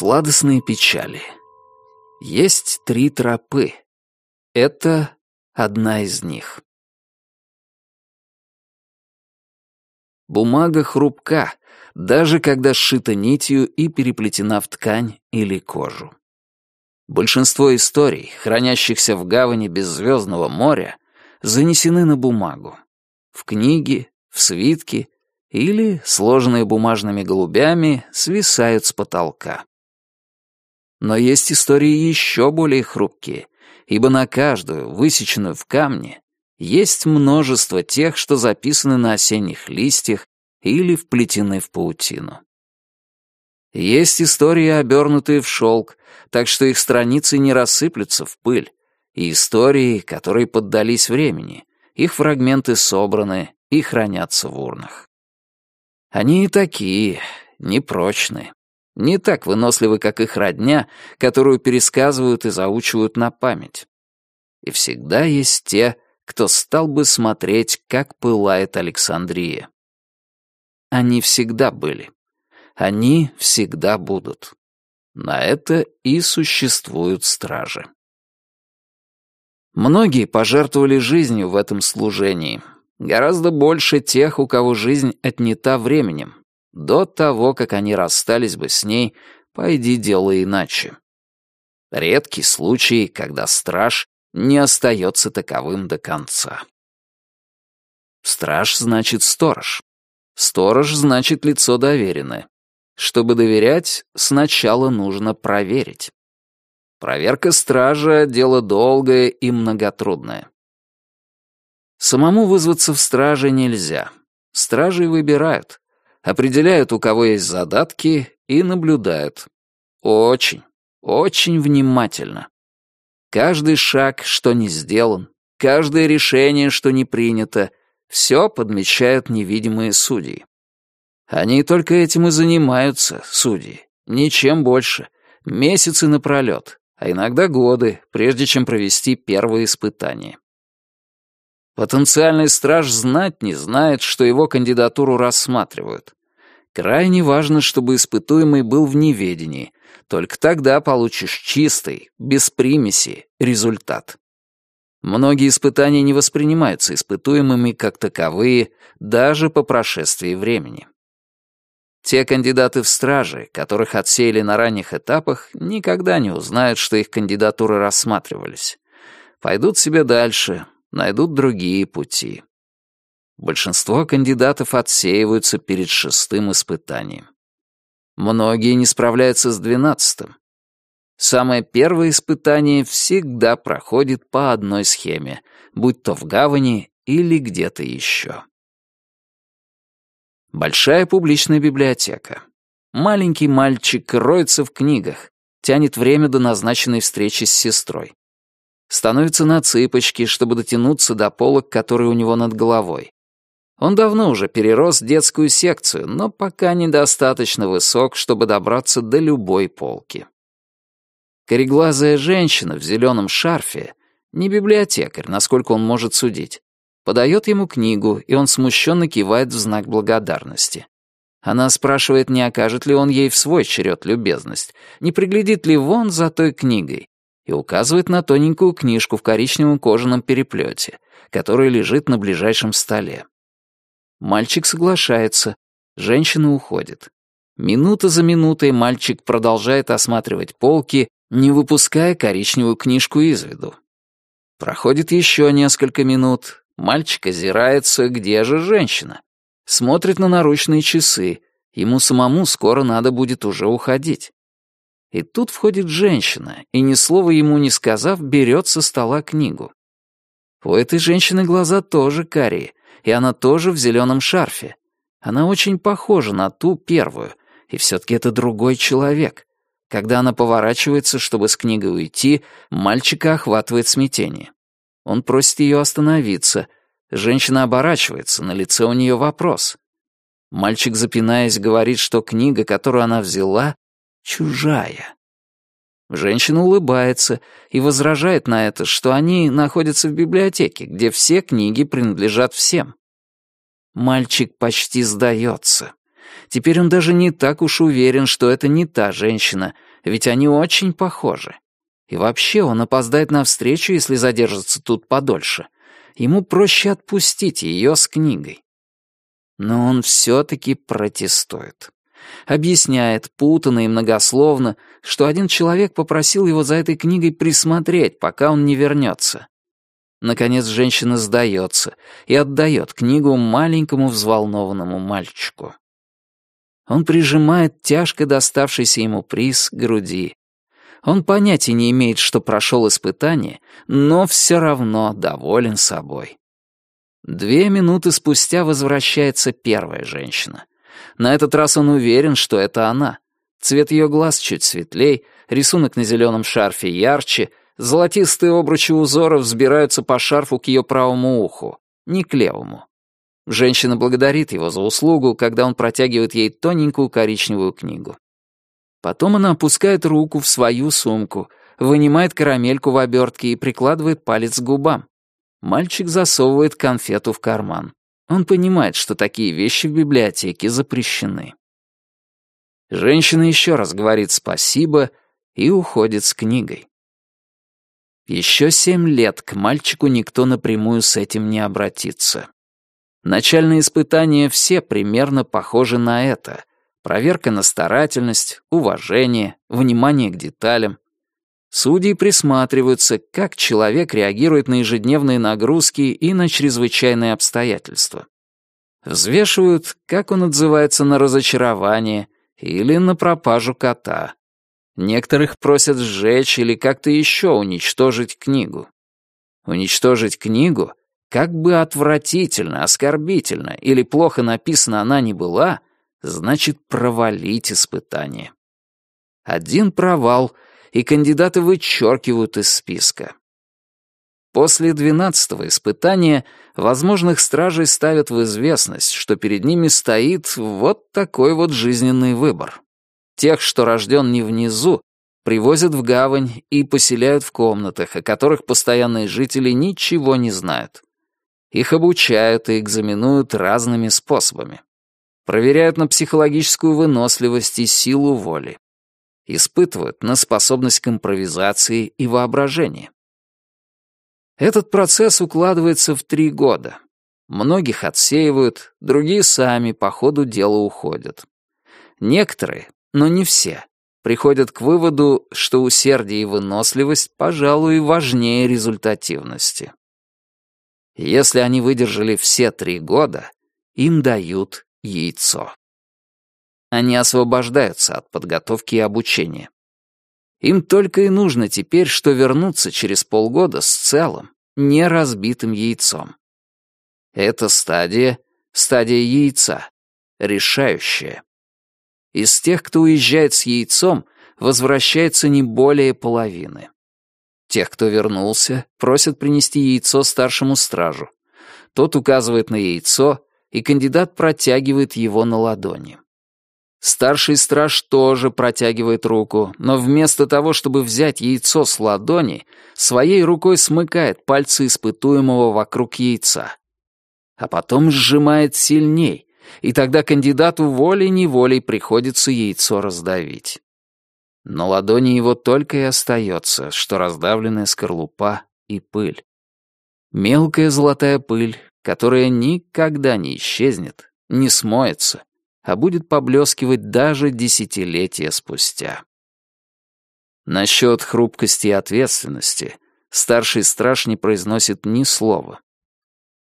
Сладостные печали. Есть три тропы. Это одна из них. Бумага хрупка, даже когда сшита нитью и переплетена в ткань или кожу. Большинство историй, хранящихся в гавани беззвездного моря, занесены на бумагу. В книги, в свитки или, сложенные бумажными голубями, свисают с потолка. Но есть истории еще более хрупкие, ибо на каждую, высеченную в камне, есть множество тех, что записаны на осенних листьях или вплетены в паутину. Есть истории, обернутые в шелк, так что их страницы не рассыплются в пыль, и истории, которые поддались времени, их фрагменты собраны и хранятся в урнах. Они и такие, непрочные, не так выносливы, как их родня, которую пересказывают и заучивают на память. И всегда есть те, кто стал бы смотреть, как пылает Александрия. Они всегда были. Они всегда будут. На это и существуют стражи. Многие пожертвовали жизнью в этом служении. Гораздо больше тех, у кого жизнь отнята временем. До того, как они расстались бы с ней, пойди делай иначе. Редкий случай, когда страж не остается таковым до конца. Страж значит сторож. Сторож значит лицо доверенное. Чтобы доверять, сначала нужно проверить. Проверка стража — дело долгое и многотрудное. Самому вызваться в страже нельзя. Стражи выбирают, определяют, у кого есть задатки, и наблюдают. Очень, очень внимательно. Каждый шаг, что не сделан, каждое решение, что не принято, все подмечают невидимые судьи. Они только этим и занимаются, судьи, ничем больше, месяцы напролет, а иногда годы, прежде чем провести первые испытания. Потенциальный страж знать не знает, что его кандидатуру рассматривают. Крайне важно, чтобы испытуемый был в неведении, только тогда получишь чистый, без примеси, результат. Многие испытания не воспринимаются испытуемыми как таковые даже по прошествии времени. Те кандидаты в стражи, которых отсеяли на ранних этапах, никогда не узнают, что их кандидатуры рассматривались. Пойдут себе дальше, найдут другие пути. Большинство кандидатов отсеиваются перед шестым испытанием. Многие не справляются с двенадцатым. Самое первое испытание всегда проходит по одной схеме, будь то в гавани или где-то еще. Большая публичная библиотека. Маленький мальчик роется в книгах, тянет время до назначенной встречи с сестрой. Становится на цыпочки, чтобы дотянуться до полок, которые у него над головой. Он давно уже перерос детскую секцию, но пока недостаточно высок, чтобы добраться до любой полки. Кореглазая женщина в зеленом шарфе, не библиотекарь, насколько он может судить, подает ему книгу, и он смущенно кивает в знак благодарности. Она спрашивает, не окажет ли он ей в свой черед любезность, не приглядит ли вон за той книгой, и указывает на тоненькую книжку в коричневом кожаном переплете, которая лежит на ближайшем столе. Мальчик соглашается. Женщина уходит. Минута за минутой мальчик продолжает осматривать полки, не выпуская коричневую книжку из виду. Проходит еще несколько минут. Мальчик озирается, где же женщина? Смотрит на наручные часы. Ему самому скоро надо будет уже уходить. И тут входит женщина, и ни слова ему не сказав, берет со стола книгу. У этой женщины глаза тоже карие, и она тоже в зеленом шарфе. Она очень похожа на ту первую, и все-таки это другой человек. Когда она поворачивается, чтобы с книгой уйти, мальчика охватывает смятение. Он просит ее остановиться. Женщина оборачивается, на лице у нее вопрос. Мальчик, запинаясь, говорит, что книга, которую она взяла, чужая. Женщина улыбается и возражает на это, что они находятся в библиотеке, где все книги принадлежат всем. Мальчик почти сдается. Теперь он даже не так уж уверен, что это не та женщина, ведь они очень похожи. И вообще он опоздает на встречу, если задержится тут подольше. Ему проще отпустить ее с книгой. Но он все-таки протестует. Объясняет, путанно и многословно, что один человек попросил его за этой книгой присмотреть, пока он не вернется. Наконец женщина сдается и отдает книгу маленькому взволнованному мальчику. Он прижимает тяжко доставшийся ему приз к груди. Он понятия не имеет, что прошел испытание, но все равно доволен собой. Две минуты спустя возвращается первая женщина. На этот раз он уверен, что это она. Цвет ее глаз чуть светлей, рисунок на зеленом шарфе ярче, золотистые обручи узоров взбираются по шарфу к ее правому уху, не к левому. Женщина благодарит его за услугу, когда он протягивает ей тоненькую коричневую книгу. Потом она опускает руку в свою сумку, вынимает карамельку в обертке и прикладывает палец к губам. Мальчик засовывает конфету в карман. Он понимает, что такие вещи в библиотеке запрещены. Женщина еще раз говорит спасибо и уходит с книгой. Еще семь лет к мальчику никто напрямую с этим не обратится. Начальные испытания все примерно похожи на это. Проверка на старательность, уважение, внимание к деталям. Судьи присматриваются, как человек реагирует на ежедневные нагрузки и на чрезвычайные обстоятельства. Взвешивают, как он отзывается на разочарование или на пропажу кота. Некоторых просят сжечь или как-то еще уничтожить книгу. Уничтожить книгу как бы отвратительно, оскорбительно или плохо написана она не была, значит провалить испытание. Один провал, и кандидаты вычеркивают из списка. После двенадцатого испытания возможных стражей ставят в известность, что перед ними стоит вот такой вот жизненный выбор. Тех, что рожден не внизу, привозят в гавань и поселяют в комнатах, о которых постоянные жители ничего не знают. Их обучают и экзаменуют разными способами. Проверяют на психологическую выносливость и силу воли. Испытывают на способность к импровизации и воображению. Этот процесс укладывается в три года. Многих отсеивают, другие сами по ходу дела уходят. Некоторые, но не все, приходят к выводу, что усердие и выносливость, пожалуй, важнее результативности. Если они выдержали все три года, им дают яйцо. Они освобождаются от подготовки и обучения. Им только и нужно теперь, что вернуться через полгода с целым, не разбитым яйцом. Эта стадия — стадия яйца, решающая. Из тех, кто уезжает с яйцом, возвращается не более половины. Тех, кто вернулся, просят принести яйцо старшему стражу. Тот указывает на яйцо, и кандидат протягивает его на ладони. Старший страж тоже протягивает руку, но вместо того, чтобы взять яйцо с ладони, своей рукой смыкает пальцы испытуемого вокруг яйца. А потом сжимает сильней, и тогда кандидату волей-неволей приходится яйцо раздавить. На ладони его только и остается, что раздавленная скорлупа и пыль. Мелкая золотая пыль, которая никогда не исчезнет, не смоется, а будет поблескивать даже десятилетия спустя. Насчет хрупкости и ответственности старший страж не произносит ни слова.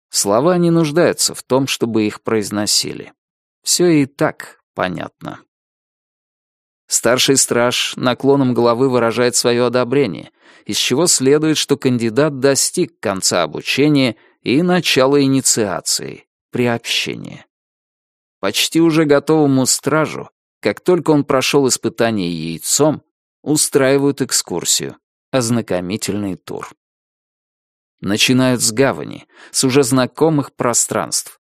Слова не нуждаются в том, чтобы их произносили. Все и так понятно. Старший страж наклоном головы выражает свое одобрение, из чего следует, что кандидат достиг конца обучения и начала инициации, приобщения. Почти уже готовому стражу, как только он прошел испытание яйцом, устраивают экскурсию, ознакомительный тур. Начинают с гавани, с уже знакомых пространств,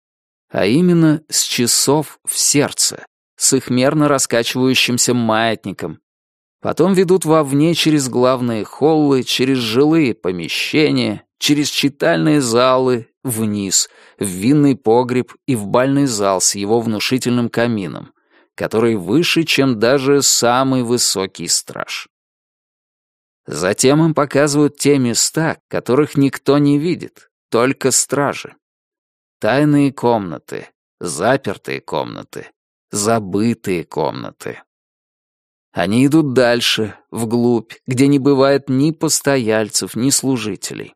а именно с часов в сердце, с их мерно раскачивающимся маятником. Потом ведут вовне через главные холлы, через жилые помещения, через читальные залы, вниз, в винный погреб и в бальный зал с его внушительным камином, который выше, чем даже самый высокий страж. Затем им показывают те места, которых никто не видит, только стражи. Тайные комнаты, запертые комнаты, забытые комнаты. Они идут дальше, вглубь, где не бывает ни постояльцев, ни служителей.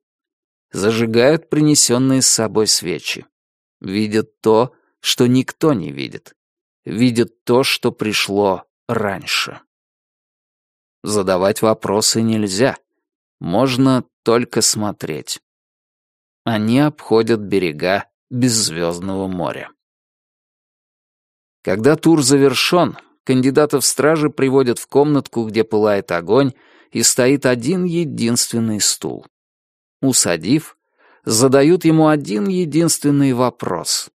Зажигают принесенные с собой свечи. Видят то, что никто не видит. Видят то, что пришло раньше. Задавать вопросы нельзя. Можно только смотреть. Они обходят берега беззвездного моря. Когда тур завершен, кандидатов стражи приводят в комнатку, где пылает огонь, и стоит один единственный стул. Усадив, задают ему один единственный вопрос.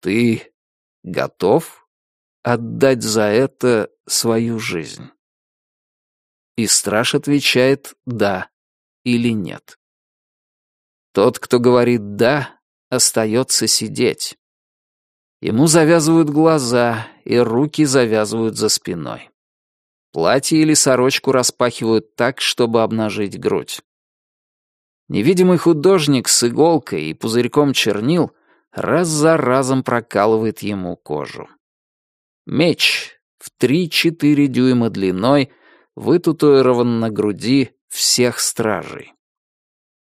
«Ты готов отдать за это свою жизнь?» И страж отвечает «да» или «нет». Тот, кто говорит «да», остается сидеть. Ему завязывают глаза, и руки завязывают за спиной. Платье или сорочку распахивают так, чтобы обнажить грудь. Невидимый художник с иголкой и пузырьком чернил раз за разом прокалывает ему кожу. Меч в 3-4 дюйма длиной вытатуирован на груди всех стражей.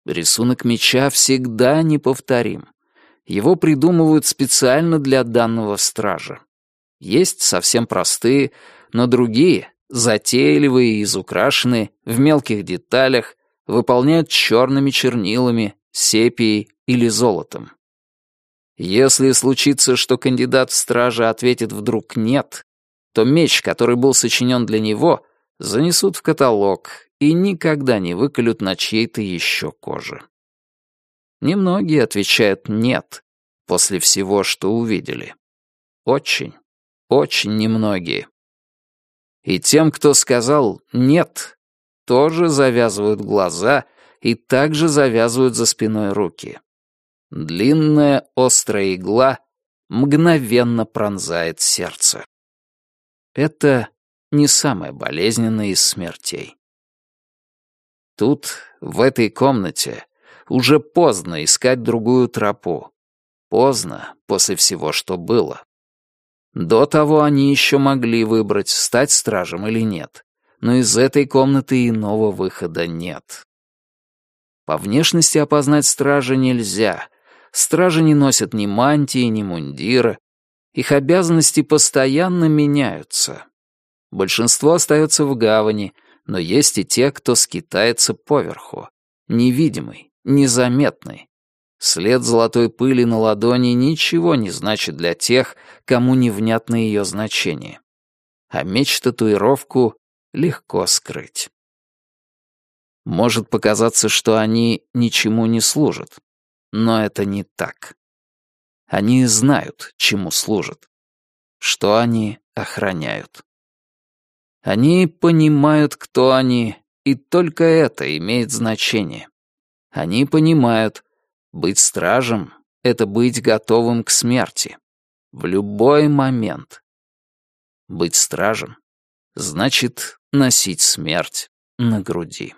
Рисунок меча всегда неповторим. Его придумывают специально для данного стража. Есть совсем простые, но другие, затейливые и изукрашенные, в мелких деталях, выполняют черными чернилами, сепией или золотом. Если случится, что кандидат в страже ответит вдруг «нет», то меч, который был сочинен для него, занесут в каталог и никогда не выколют на чьей-то еще коже. Немногие отвечают «нет» после всего, что увидели. Очень, очень немногие. И тем, кто сказал «нет», тоже завязывают глаза и также завязывают за спиной руки. Длинная острая игла мгновенно пронзает сердце. Это не самая болезненная из смертей. Тут, в этой комнате, уже поздно искать другую тропу. Поздно после всего, что было. До того они еще могли выбрать, стать стражем или нет. Но из этой комнаты иного выхода нет. По внешности опознать стража нельзя. Стражи не носят ни мантии, ни мундира. Их обязанности постоянно меняются. Большинство остается в гавани, но есть и те, кто скитается поверху. Невидимый, незаметный, След золотой пыли на ладони ничего не значит для тех, кому невнятно ее значение. А меч-татуировку легко скрыть. Может показаться, что они ничему не служат, но это не так. Они знают, чему служат, что они охраняют. Они понимают, кто они, и только это имеет значение. Они понимают, быть стражем — это быть готовым к смерти. В любой момент. Быть стражем — значит носить смерть на груди.